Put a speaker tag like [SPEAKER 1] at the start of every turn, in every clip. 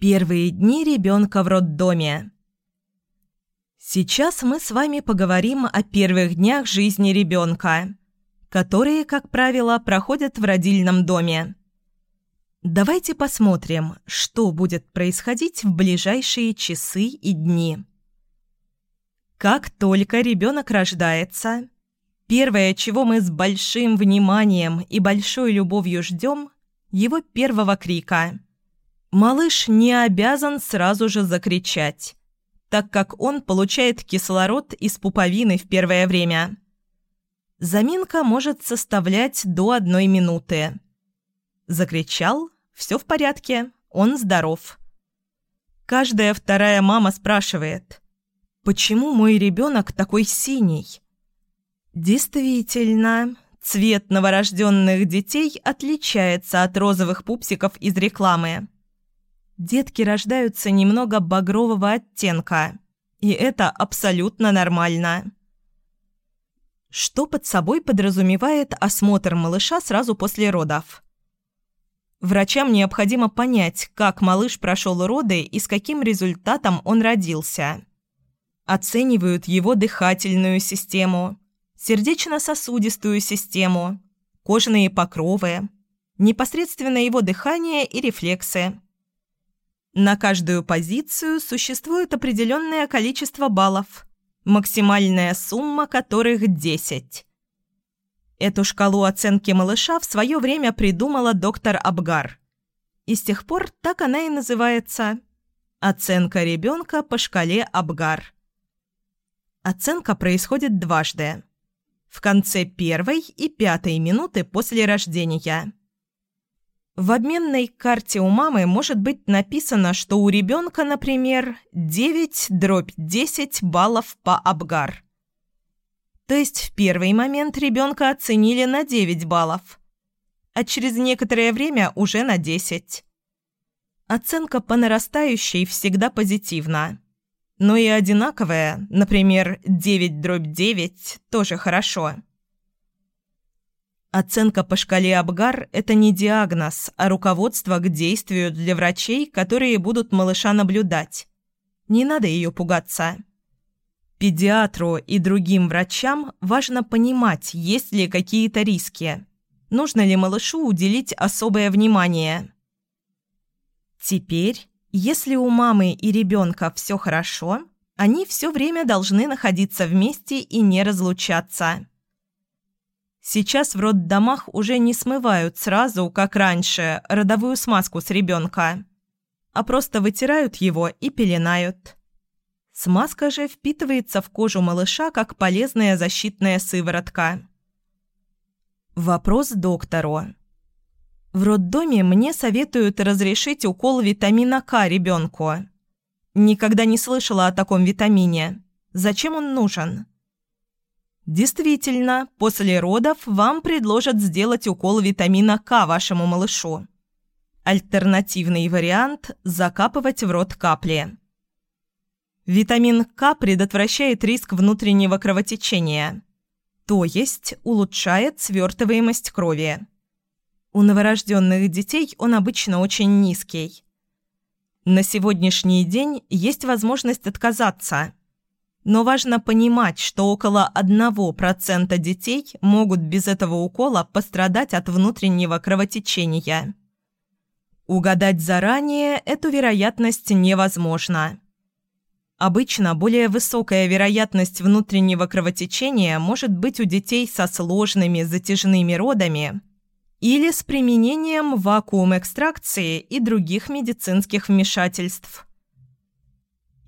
[SPEAKER 1] Первые дни ребенка в роддоме. Сейчас мы с вами поговорим о первых днях жизни ребенка, которые, как правило, проходят в родильном доме. Давайте посмотрим, что будет происходить в ближайшие часы и дни. Как только ребенок рождается, первое, чего мы с большим вниманием и большой любовью ждем, его первого крика. Малыш не обязан сразу же закричать, так как он получает кислород из пуповины в первое время. Заминка может составлять до одной минуты. Закричал – все в порядке, он здоров. Каждая вторая мама спрашивает, почему мой ребенок такой синий? Действительно, цвет новорожденных детей отличается от розовых пупсиков из рекламы. Детки рождаются немного багрового оттенка, и это абсолютно нормально. Что под собой подразумевает осмотр малыша сразу после родов? Врачам необходимо понять, как малыш прошел роды и с каким результатом он родился. Оценивают его дыхательную систему, сердечно-сосудистую систему, кожные покровы, непосредственно его дыхание и рефлексы. На каждую позицию существует определенное количество баллов – максимальная сумма которых 10. Эту шкалу оценки малыша в свое время придумала доктор Абгар. И с тех пор так она и называется «Оценка ребенка по шкале Абгар». Оценка происходит дважды. В конце первой и пятой минуты после рождения. В обменной карте у мамы может быть написано, что у ребенка, например, 9 дробь 10 баллов по Абгар. То есть в первый момент ребенка оценили на 9 баллов, а через некоторое время уже на 10. Оценка по нарастающей всегда позитивна. Но и одинаковая, например, 9 дробь 9, тоже хорошо. Оценка по шкале Абгар – это не диагноз, а руководство к действию для врачей, которые будут малыша наблюдать. Не надо ее пугаться. Педиатру и другим врачам важно понимать, есть ли какие-то риски. Нужно ли малышу уделить особое внимание. Теперь, если у мамы и ребенка все хорошо, они все время должны находиться вместе и не разлучаться. Сейчас в роддомах уже не смывают сразу, как раньше, родовую смазку с ребенка, а просто вытирают его и пеленают. Смазка же впитывается в кожу малыша как полезная защитная сыворотка. Вопрос доктору. В роддоме мне советуют разрешить укол витамина К ребенку. Никогда не слышала о таком витамине. Зачем он нужен? Действительно, после родов вам предложат сделать укол витамина К вашему малышу. Альтернативный вариант – закапывать в рот капли. Витамин К предотвращает риск внутреннего кровотечения, то есть улучшает свертываемость крови. У новорожденных детей он обычно очень низкий. На сегодняшний день есть возможность отказаться – но важно понимать, что около 1% детей могут без этого укола пострадать от внутреннего кровотечения. Угадать заранее эту вероятность невозможно. Обычно более высокая вероятность внутреннего кровотечения может быть у детей со сложными затяжными родами или с применением вакуум-экстракции и других медицинских вмешательств –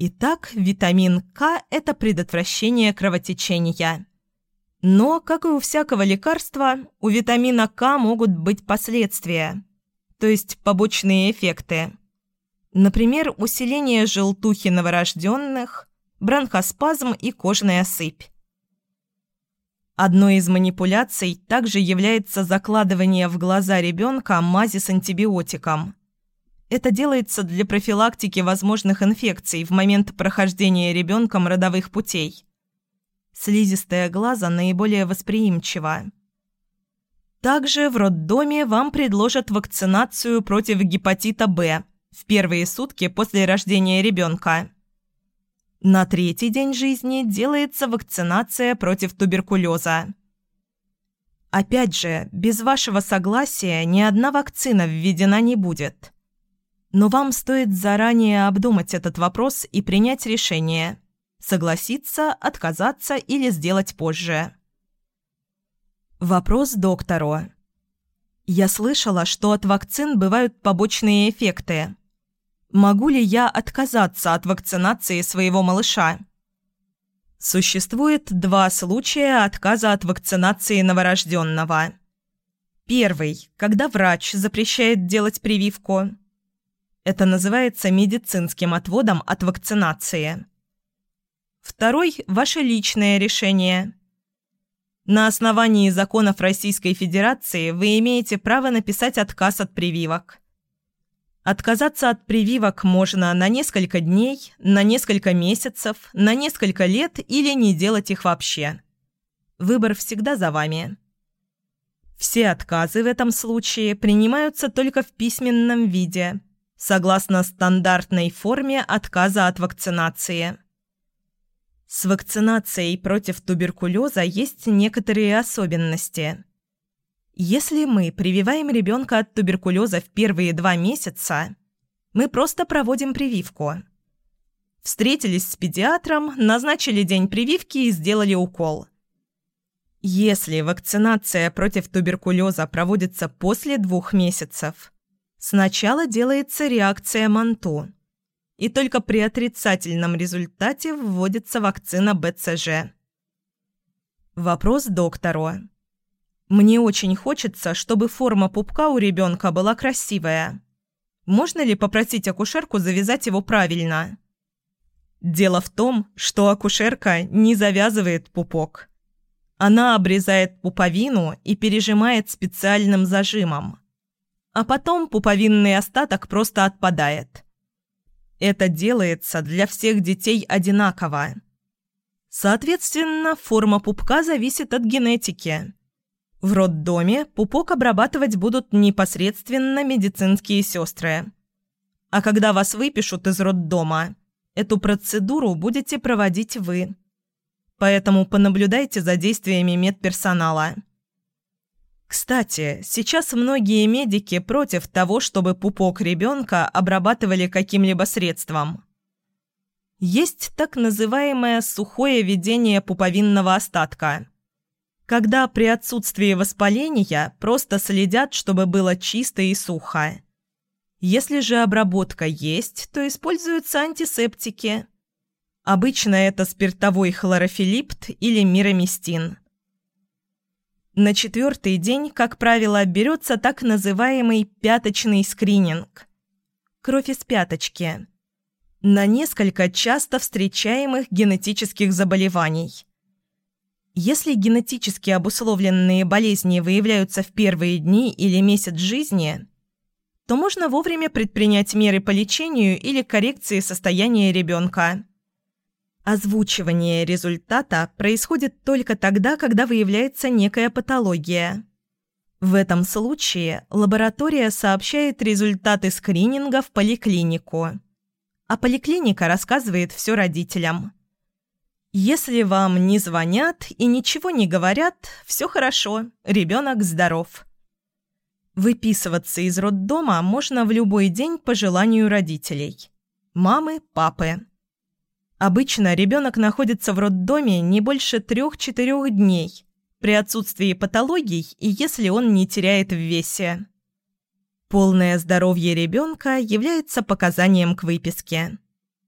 [SPEAKER 1] Итак, витамин К – это предотвращение кровотечения. Но, как и у всякого лекарства, у витамина К могут быть последствия, то есть побочные эффекты. Например, усиление желтухи новорожденных, бронхоспазм и кожная сыпь. Одной из манипуляций также является закладывание в глаза ребенка мази с антибиотиком – это делается для профилактики возможных инфекций в момент прохождения ребенком родовых путей. Слизистая глаза наиболее восприимчива. Также в роддоме вам предложат вакцинацию против гепатита Б, в первые сутки после рождения ребенка. На третий день жизни делается вакцинация против туберкулеза. Опять же, без вашего согласия ни одна вакцина введена не будет. Но вам стоит заранее обдумать этот вопрос и принять решение – согласиться, отказаться или сделать позже. Вопрос доктору. Я слышала, что от вакцин бывают побочные эффекты. Могу ли я отказаться от вакцинации своего малыша? Существует два случая отказа от вакцинации новорожденного. Первый, когда врач запрещает делать прививку. Это называется медицинским отводом от вакцинации. Второй – ваше личное решение. На основании законов Российской Федерации вы имеете право написать отказ от прививок. Отказаться от прививок можно на несколько дней, на несколько месяцев, на несколько лет или не делать их вообще. Выбор всегда за вами. Все отказы в этом случае принимаются только в письменном виде, согласно стандартной форме отказа от вакцинации. С вакцинацией против туберкулеза есть некоторые особенности – если мы прививаем ребенка от туберкулеза в первые два месяца, мы просто проводим прививку. Встретились с педиатром, назначили день прививки и сделали укол. Если вакцинация против туберкулеза проводится после двух месяцев, сначала делается реакция МАНТУ, и только при отрицательном результате вводится вакцина БЦЖ. Вопрос доктору. Мне очень хочется, чтобы форма пупка у ребенка была красивая. Можно ли попросить акушерку завязать его правильно? Дело в том, что акушерка не завязывает пупок. Она обрезает пуповину и пережимает специальным зажимом. А потом пуповинный остаток просто отпадает. Это делается для всех детей одинаково. Соответственно, форма пупка зависит от генетики. В роддоме пупок обрабатывать будут непосредственно медицинские сестры. А когда вас выпишут из роддома, эту процедуру будете проводить вы. Поэтому понаблюдайте за действиями медперсонала. Кстати, сейчас многие медики против того, чтобы пупок ребенка обрабатывали каким-либо средством. Есть так называемое сухое ведение пуповинного остатка – когда при отсутствии воспаления просто следят, чтобы было чисто и сухо. Если же обработка есть, то используются антисептики. Обычно это спиртовой хлорофилипт или мироместин. На четвертый день, как правило, берется так называемый пяточный скрининг. Кровь из пяточки. На несколько часто встречаемых генетических заболеваний – если генетически обусловленные болезни выявляются в первые дни или месяц жизни, то можно вовремя предпринять меры по лечению или коррекции состояния ребенка. Озвучивание результата происходит только тогда, когда выявляется некая патология. В этом случае лаборатория сообщает результаты скрининга в поликлинику, а поликлиника рассказывает все родителям. Если вам не звонят и ничего не говорят, все хорошо, ребенок здоров. Выписываться из роддома можно в любой день по желанию родителей. Мамы, папы. Обычно ребенок находится в роддоме не больше трех-четырех дней при отсутствии патологий и если он не теряет в весе. Полное здоровье ребенка является показанием к выписке.